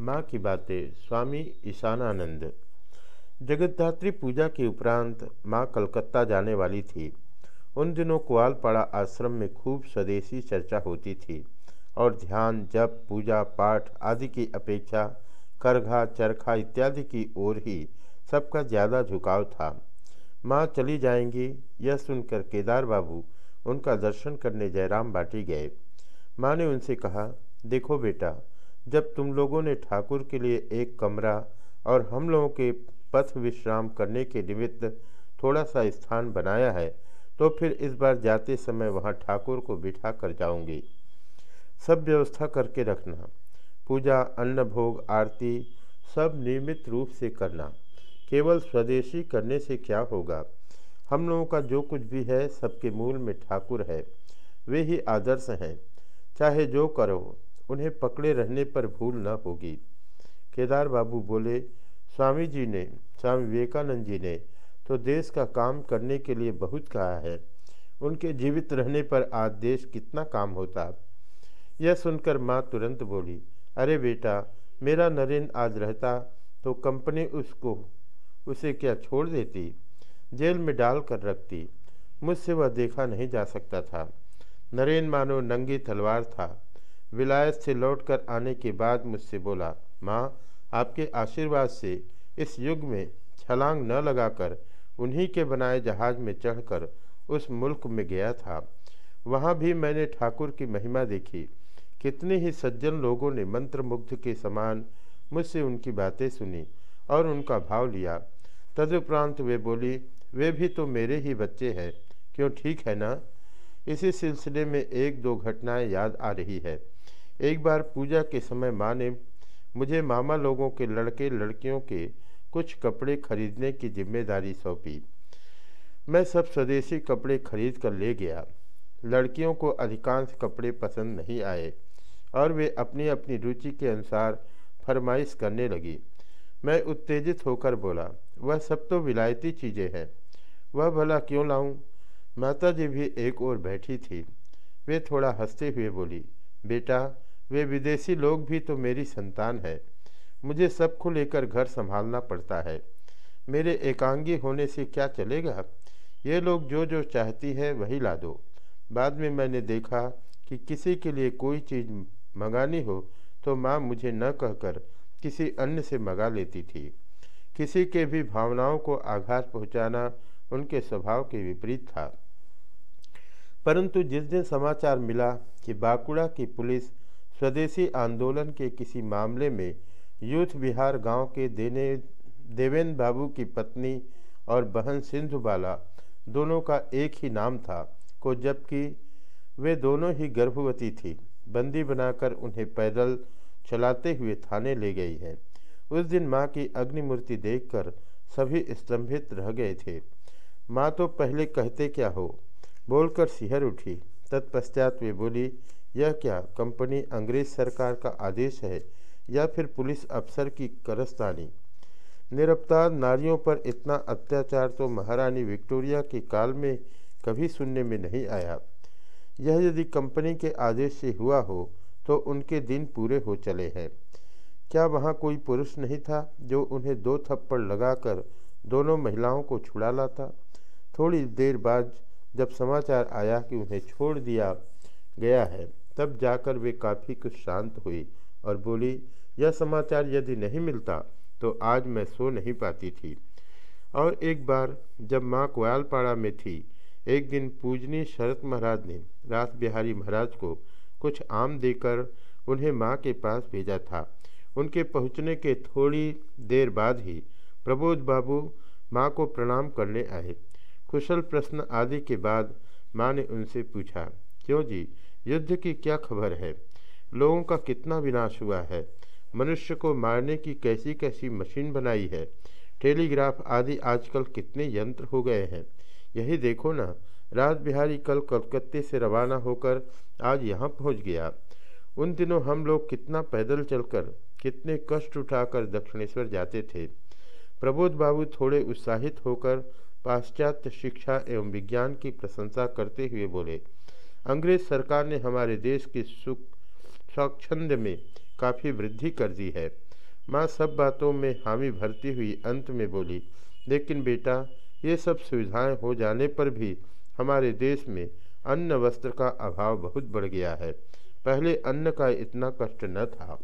माँ की बातें, स्वामी ईशानानंद। जगतधात्री पूजा के उपरांत माँ कलकत्ता जाने वाली थी। उन दिनों कुआलपाड़ा आश्रम में खूब स्वदेशी चर्चा होती थी और ध्यान, जप, पूजा, पाठ आदि की अपेक्षा करघा, चरखा इत्यादि की ओर ही सबका ज़्यादा झुकाव था। माँ चली जाएँगी, यह सुनकर केदार बाबू उनका दर्शन करने जयराम बाटी गए। माँ ने उनसे कहा, देखो बेटा जब तुम लोगों ने ठाकुर के लिए एक कमरा और हम लोगों के पथ विश्राम करने के निमित्त थोड़ा सा स्थान बनाया है तो फिर इस बार जाते समय वहाँ ठाकुर को बिठा कर जाऊँगी। सब व्यवस्था करके रखना, पूजा, अन्न भोग, आरती सब नियमित रूप से करना। केवल स्वदेशी करने से क्या होगा? हम लोगों का जो कुछ भी है सबके मूल में ठाकुर है। वे ही आदर्श हैं। चाहे जो करो उन्हें पकड़े रहने पर भूल न होगी। केदार बाबू बोले, स्वामी जी ने, स्वामी विवेकानंद जी ने तो देश का काम करने के लिए बहुत कहा है। उनके जीवित रहने पर आज देश कितना काम होता। यह सुनकर माँ तुरंत बोली, अरे बेटा, मेरा नरेंद्र आज रहता तो कंपनी उसको, उसे क्या छोड़ देती? जेल में डाल कर रखती, मुझसे वह देखा नहीं जा सकता था। नरेन मानो नंगी तलवार था। विलायत से लौटकर आने के बाद मुझसे बोला, माँ, आपके आशीर्वाद से इस युग में छलांग न लगाकर उन्हीं के बनाए जहाज़ में चढ़कर उस मुल्क में गया था। वहाँ भी मैंने ठाकुर की महिमा देखी। कितने ही सज्जन लोगों ने मंत्र मुग्ध के समान मुझसे उनकी बातें सुनी और उनका भाव लिया। तदुपरांत वे बोली, वे भी तो मेरे ही बच्चे हैं। क्यों ठीक है ना? इसी सिलसिले में एक दो घटनाएँ याद आ रही है। एक बार पूजा के समय माँ ने मुझे मामा लोगों के लड़के लड़कियों के कुछ कपड़े खरीदने की ज़िम्मेदारी सौंपी। मैं सब स्वदेशी कपड़े खरीद कर ले गया। लड़कियों को अधिकांश कपड़े पसंद नहीं आए और वे अपनी अपनी रुचि के अनुसार फरमाइश करने लगी। मैं उत्तेजित होकर बोला, वह सब तो विलायती चीज़ें हैं। वह भला क्यों लाऊं? माता जी भी एक और बैठी थी। वे थोड़ा हँसते हुए बोली, बेटा वे विदेशी लोग भी तो मेरी संतान है। मुझे सबको लेकर घर संभालना पड़ता है। मेरे एकांगी होने से क्या चलेगा? ये लोग जो जो चाहती है, वही ला दो। बाद में मैंने देखा कि किसी के लिए कोई चीज़ मंगानी हो तो माँ मुझे न कहकर किसी अन्य से मंगा लेती थी। किसी के भी भावनाओं को आघात पहुंचाना उनके स्वभाव के विपरीत था। परंतु जिस दिन समाचार मिला कि बाकुड़ा की पुलिस स्वदेशी आंदोलन के किसी मामले में यूथ बिहार गाँव के देने, देवेंद्र बाबू की पत्नी और बहन सिंधु बाला दोनों का एक ही नाम था, को जबकि वे दोनों ही गर्भवती थी। बंदी बनाकर उन्हें पैदल चलाते हुए थाने ले गई है। उस दिन माँ की अग्निमूर्ति देखकर सभी स्तंभित रह गए थे। माँ तो पहले कहते क्या हो? बोलकर सिहर उठी। तत्पश्चात वे बोली यह क्या कंपनी अंग्रेज़ सरकार का आदेश है या फिर पुलिस अफसर की करस्तानी निरपतार नारियों पर इतना अत्याचार तो महारानी विक्टोरिया के काल में कभी सुनने में नहीं आया। यह यदि कंपनी के आदेश से हुआ हो तो उनके दिन पूरे हो चले हैं। क्या वहाँ कोई पुरुष नहीं था जो उन्हें दो थप्पड़ लगाकर दोनों महिलाओं को छुड़ा लाता? थोड़ी देर बाद जब समाचार आया कि उन्हें छोड़ दिया गया है तब जाकर वे काफ़ी कुछ शांत हुई और बोली, यह समाचार यदि नहीं मिलता तो आज मैं सो नहीं पाती थी। और एक बार जब माँ कोयालपाड़ा में थी, एक दिन पूजनी शरत महाराज ने रास बिहारी महाराज को कुछ आम देकर उन्हें माँ के पास भेजा था। उनके पहुँचने के थोड़ी देर बाद ही प्रबोध बाबू माँ को प्रणाम करने आए। कुशल प्रश्न आदि के बाद माँ ने उनसे पूछा, क्यों जी युद्ध की क्या खबर है? लोगों का कितना विनाश हुआ है? मनुष्य को मारने की कैसी कैसी मशीन बनाई है? टेलीग्राफ आदि आजकल कितने यंत्र हो गए हैं? यही देखो ना, राज बिहारी कल कलकत्ते से रवाना होकर आज यहाँ पहुँच गया। उन दिनों हम लोग कितना पैदल चलकर, कितने कष्ट उठाकर दक्षिणेश्वर जाते थे। प्रबोध बाबू थोड़े उत्साहित होकर पाश्चात्य शिक्षा एवं विज्ञान की प्रशंसा करते हुए बोले अंग्रेज़ सरकार ने हमारे देश के सुख, स्वच्छंद में काफ़ी वृद्धि कर दी है। माँ सब बातों में हामी भरती हुई अंत में बोली, लेकिन बेटा, ये सब सुविधाएँ हो जाने पर भी हमारे देश में अन्न वस्त्र का अभाव बहुत बढ़ गया है। पहले अन्न का इतना कष्ट न था।